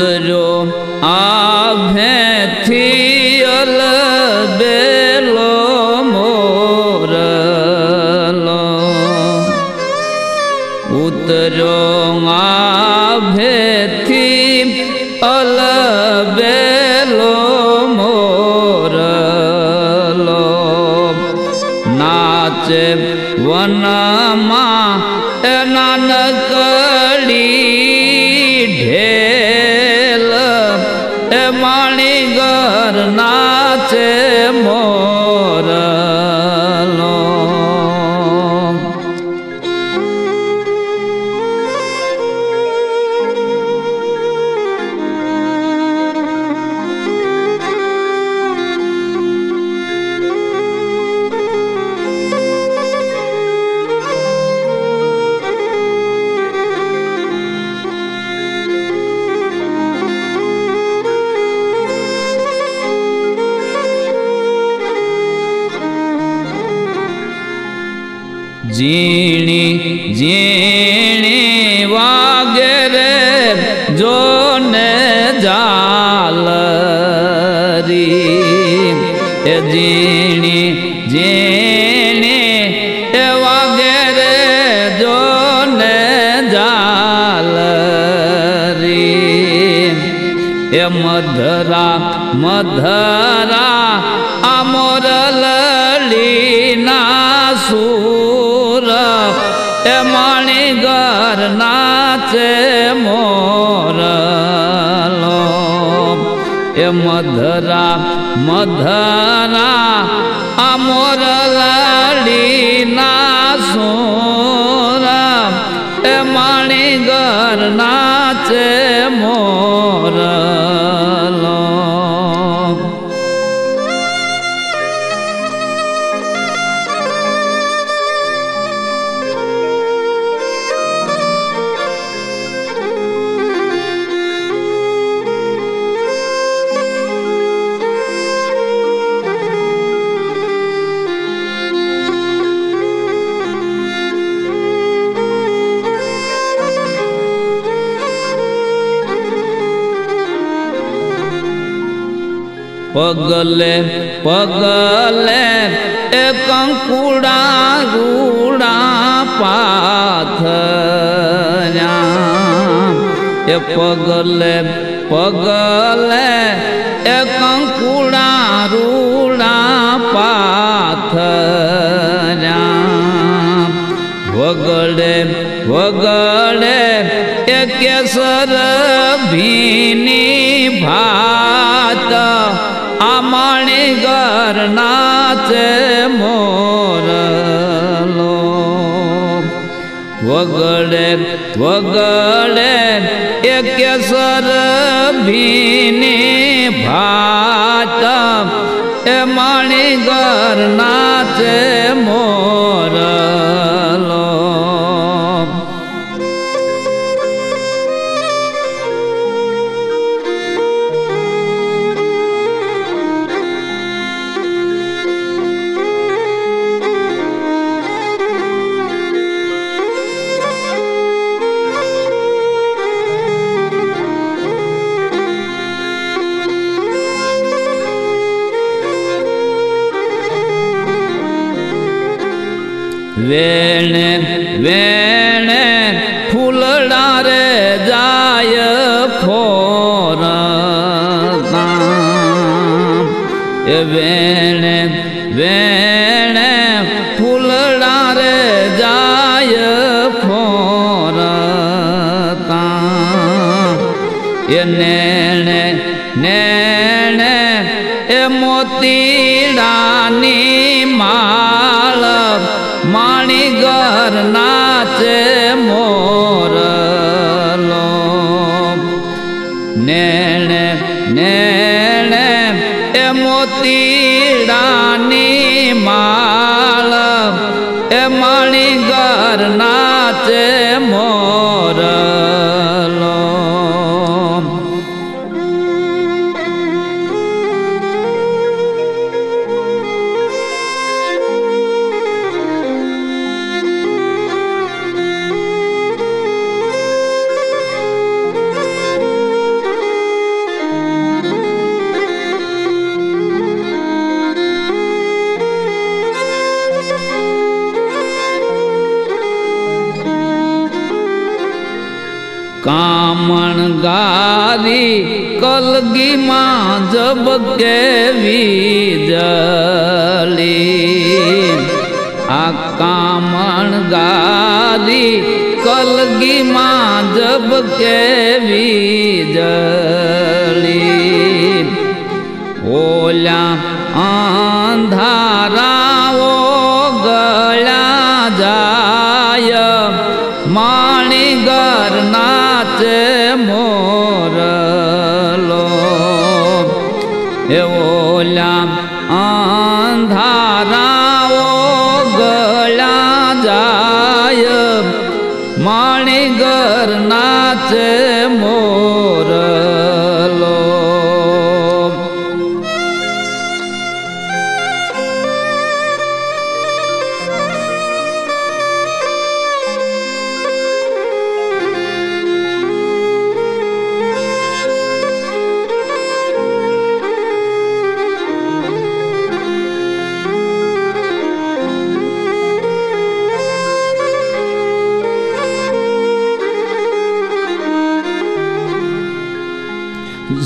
ઉતર્યો આભેથી અલબેલો મોરલો ઉતર્યો આભેથી અલબેલો મોરલો નાચે વનમાં ઝીણી ઝીણી વાગે રે, જોને જાલરી એ ઝીણી ઝીણી એ વાગે રે, જોને જાલરી એ મધરા મધરા આ લલીના એ મધરા મધરા લલીના પગલે પગલે એ કંકુડા રૂડા પાથર્યા. એ પગલે પગલે એ કંકુડા રૂડા પાથર્યા. વગડે વગડે એ કેસર ભીની ભાત નાચે મોરલો. વગડે વગડે એક સર ભીની ભાત. એ માણી ઘર નાચે એ વેણે ગારી કલગીમાં જબ કેવી જલી આ કામણ ગારી કલગીમાં જબ કેવી જલી ઓલા અંધારાઓ નાચે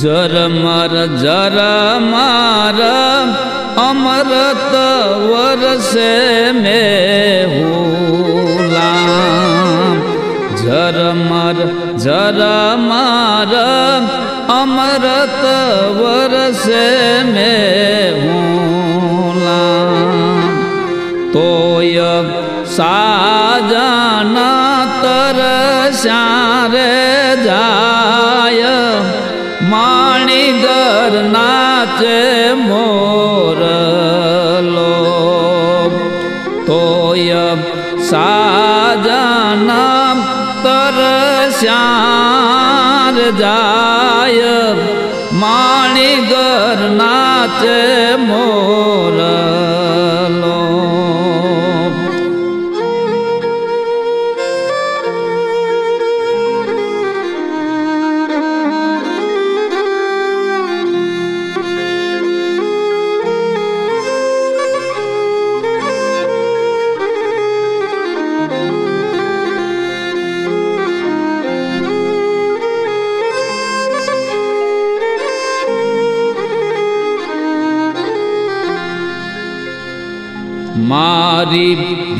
ઝરમર માર અમરત વરસે મે જર મર જર માર અમરત વરસે મેહુલામ તોય સાજના તરસ્યારે નાચે મોરલો તોય સાજના તરસ્યાર જાય. માણી ઘર નાચે મોરલો મારી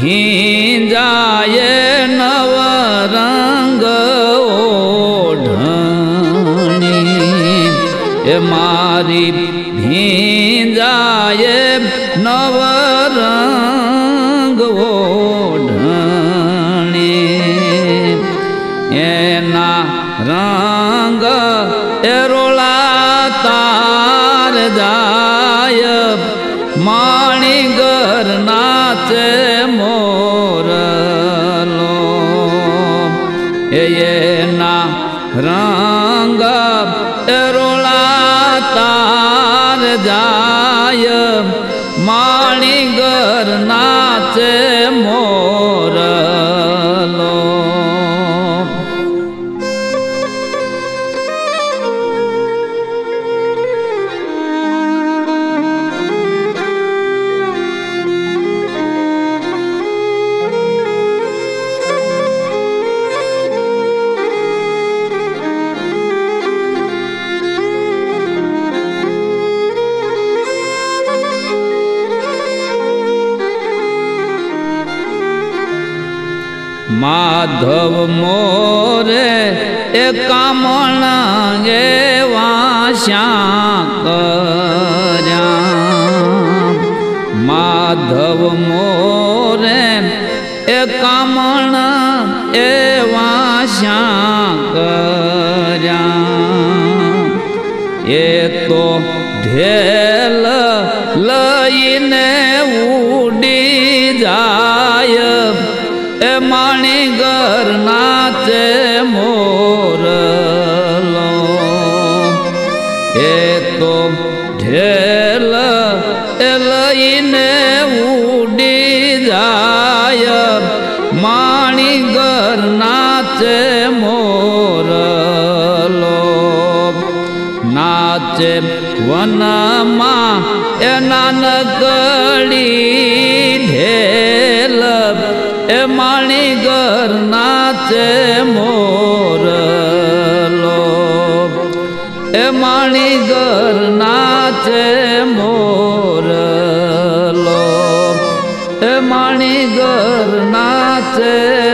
ભીંજાય નવ રંગ ઓઢણી. એ મારી ભીંજાય નવ રંગ ઓઢણી. એના રંગ એના માધવ મોરે એ કામણા એવા કર્યા. માધવ મોરે એ કામણા એવા કર્યા. એ તો ઢેલ લઈને ઉડી નાચે વનમાં એના નાનકડી ઢેલ, એ માણી ઘર નાચે મોરલો. એ માણી ઘર નાચે મોરલો. એ માણી ઘર નાચે